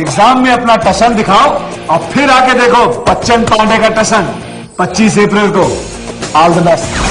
Exam में अपना टशन दिखाओ और फिर आके देखो बच्चन पांडे का टशन 25 अप्रैल को। All the best